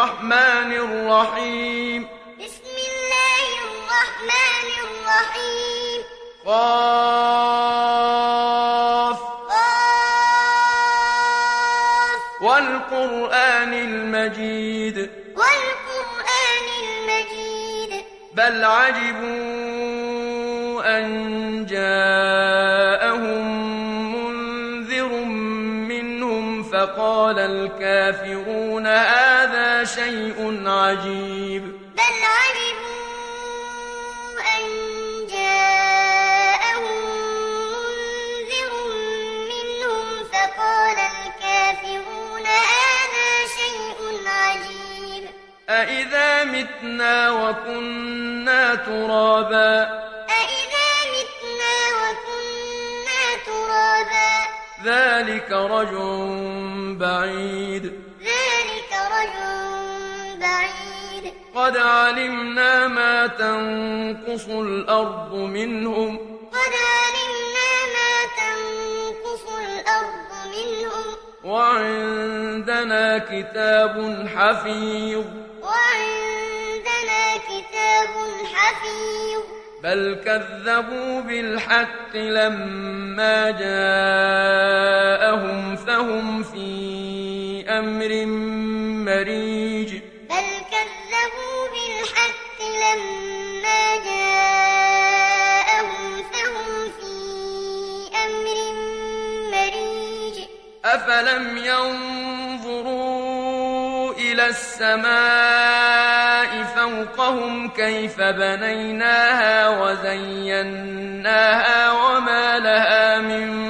الرحمن الرحيم. بسم الله الرحمن الرحيم. قاف. قاف. والقرآن المجيد. والقرآن المجيد. بل عجبوا فقال الكافرون هذا شيء عجيب. بل عجبوا أن جاءهم منذر منهم فقال الكافرون هذا شيء عجيب. أإذا متنا وكنا ترابا ذلك رجع بعيد. ذلك رجل بعيد. قد علمنا ما تنقص الأرض منهم. قد علمنا ما تنقص الأرض منهم. وعندنا كتاب حفيظ. وعندنا كتاب حفيظ. بل كذبوا بالحق لما جاءهم فهم في أمر مريج. بل كذبوا بالحق لما جاءهم فهم في أمر مريج. أفلم ينظروا إلى السماء فوقهم كيف بنيناها وزيناها وما لها من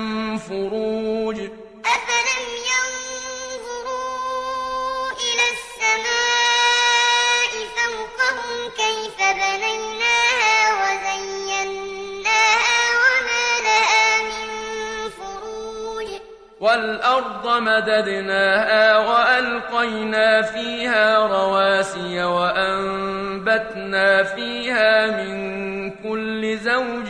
والأرض مددناها وألقينا فيها رواسي وأنبتنا فيها من كل زوج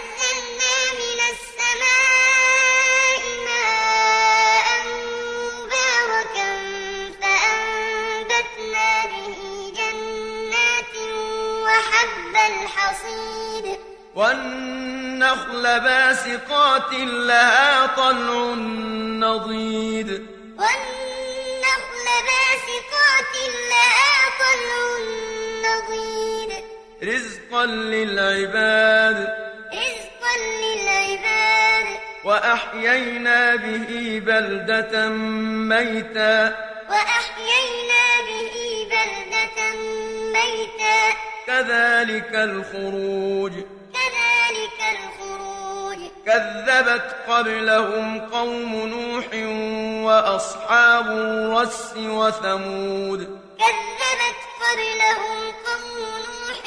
والنخل باسقات لها طلع نضيد. والنخل باسقات لها طلع نضيد. رزقا للعباد. رزقا للعباد. وأحيينا به بلدة ميتا. وأحيينا به بلدة ميتا. كذلك الخروج. كذلك الخروج كذبت قبلهم قوم نوح وأصحاب الرس وثمود. كذبت قبلهم قوم نوح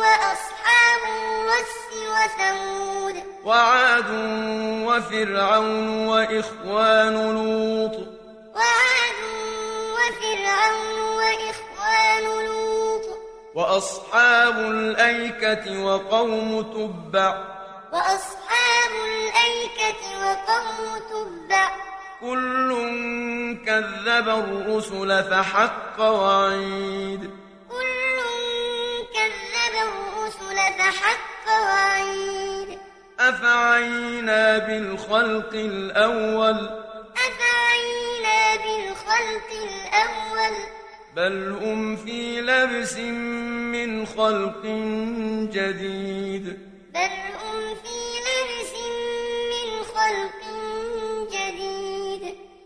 وأصحاب الرس وثمود. وعاد وفرعون وإخوان لوط. وعاد وفرعون وإخوان لوط. وأصحاب الأيكة وقوم تبع. وأصحاب وقوم تبع كل كذب الرسل فحق وعيد. كل كذب الرسل فحق وعيد. أفعينا بالخلق الأول. أفعينا بالخلق الأول. بل هم في لبس من خلق جديد.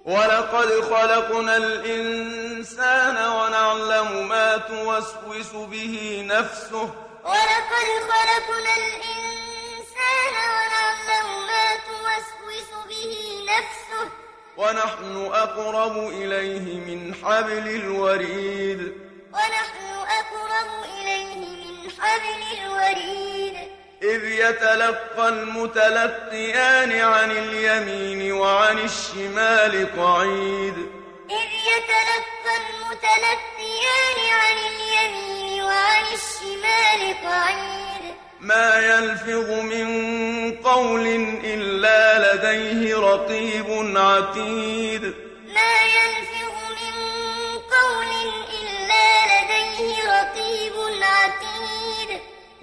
ولقد خلقنا الإنسان ونعلم ما توسوس به نفسه. ولقد خلقنا الإنسان ونعلم ما توسوس به نفسه. ونحن أقرب إليه من حبل الوريد. ونحن أقرب إليه من حبل الوريد. إذ يتلقى المتلقيان عن اليمين وعن الشمال قعيد. إذ يتلقى المتلقيان عن اليمين وعن الشمال قعيد. ما يلفظ من قول إلا لديه رقيب عتيد. ما يلفظ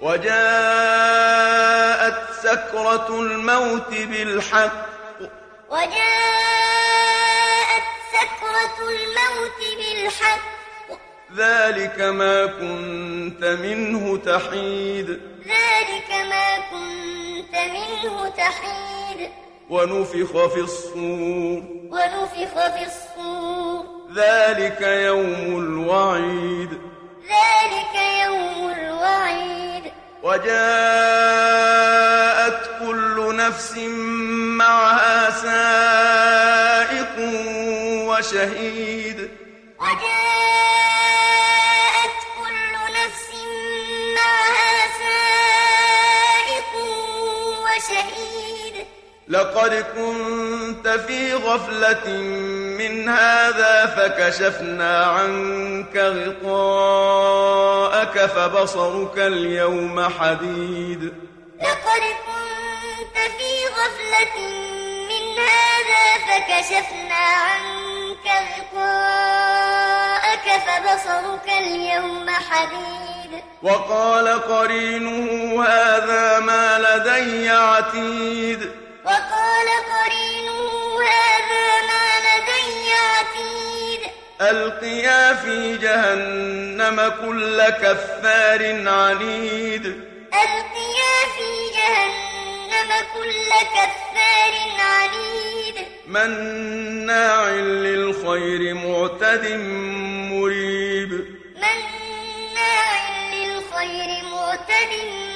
وجاءت سكرة الموت بالحق. وجاءت سكرة الموت بالحق. ذلك ما كنت منه تحيد. ذلك ما كنت منه تحيد. ونفخ في الصور. ونفخ في الصور. ذلك يوم الوعيد. ذلك يوم الوعيد. وجاءت كل نفس معها سائق وشهيد. وجاءت كل نفس معها سائق وشهيد. لقد كنت في غفلة من هذا فكشفنا عنك غطاءك فبصرك اليوم حديد. لقد كنت في غفلة من هذا فكشفنا عنك غطاءك فبصرك اليوم حديد. وقال قرينه هذا ما لدي عتيد. وقال قرينه ألقيا في جهنم كل كفار عنيد. ألقيا في جهنم كل كفار عنيد. مناع للخير معتد مريب. مناع للخير معتد مريب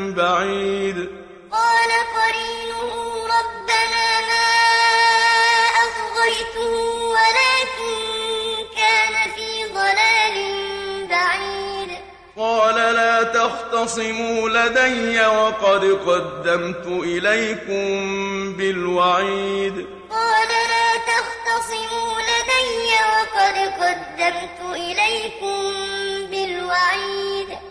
بعيد. قال قرينه ربنا ما أطغيته ولكن كان في ضلال بعيد. قال لا تختصموا لدي وقد قدمت إليكم بالوعيد. قال لا تختصموا لدي وقد قدمت إليكم بالوعيد.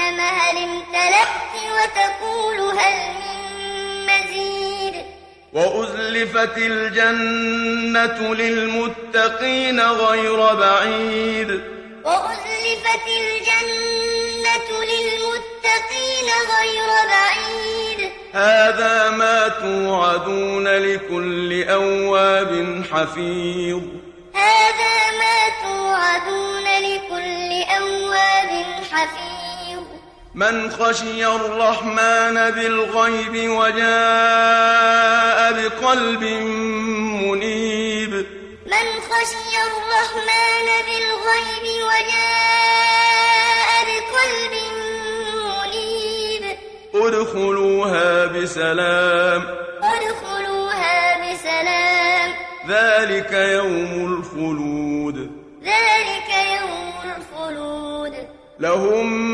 هل امتلأت وتقول هل من مزيد؟ وأزلفت الجنة للمتقين غير بعيد. وأزلفت الجنة للمتقين غير بعيد. هذا ما توعدون لكل أواب حفيظ. هذا ما توعدون لكل أواب حفيظ. من خشي الرحمن بالغيب وجاء بقلب منيب. من خشي الرحمن بالغيب وجاء بقلب منيب. ادخلوها بسلام. ادخلوها بسلام. ذلك يوم الخلود. ذلك لهم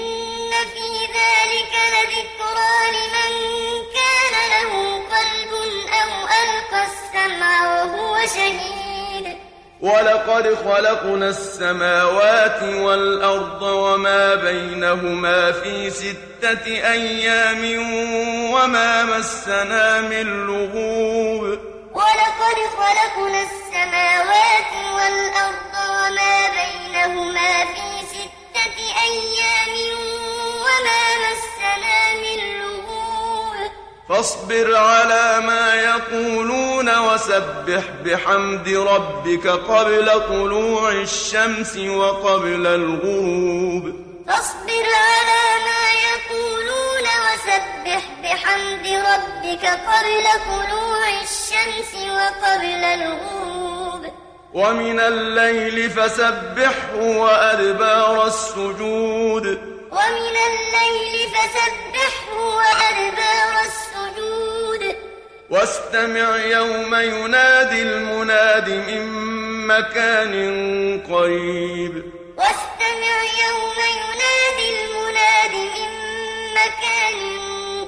ولقد خلقنا السماوات والأرض وما بينهما في ستة أيام وما مسنا من لغوب. ولقد خلقنا السماوات والأرض وما بينهما في فاصبر على ما يقولون وسبح بحمد ربك قبل طلوع الشمس وقبل الغروب. فاصبر على ما يقولون وسبح بحمد ربك قبل طلوع الشمس وقبل الغروب. ومن الليل فسبحه وأدبار السجود. ومن الليل فسبحه وأدبار السجود واستمع يوم ينادي المناد من مكان قريب. واستمع يوم ينادي المناد من مكان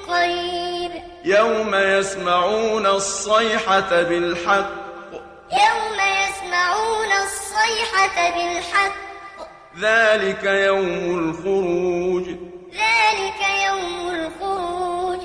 قريب. يوم يسمعون الصيحة بالحق. يوم يسمعون الصيحة بالحق. ذلك يوم الخروج. ذلك يوم الخروج.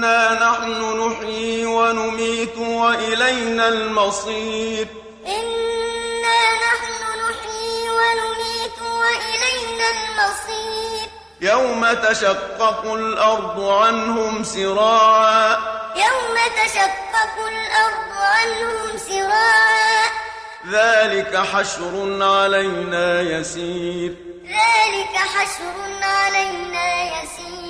إنا نحن نحيي ونميت وإلينا المصير إنا نحن نحيي ونميت وإلينا المصير يوم تشقق الأرض عنهم سراعا يوم تشقق الأرض عنهم سراعا ذلك حشر علينا يسير ذلك حشر علينا يسير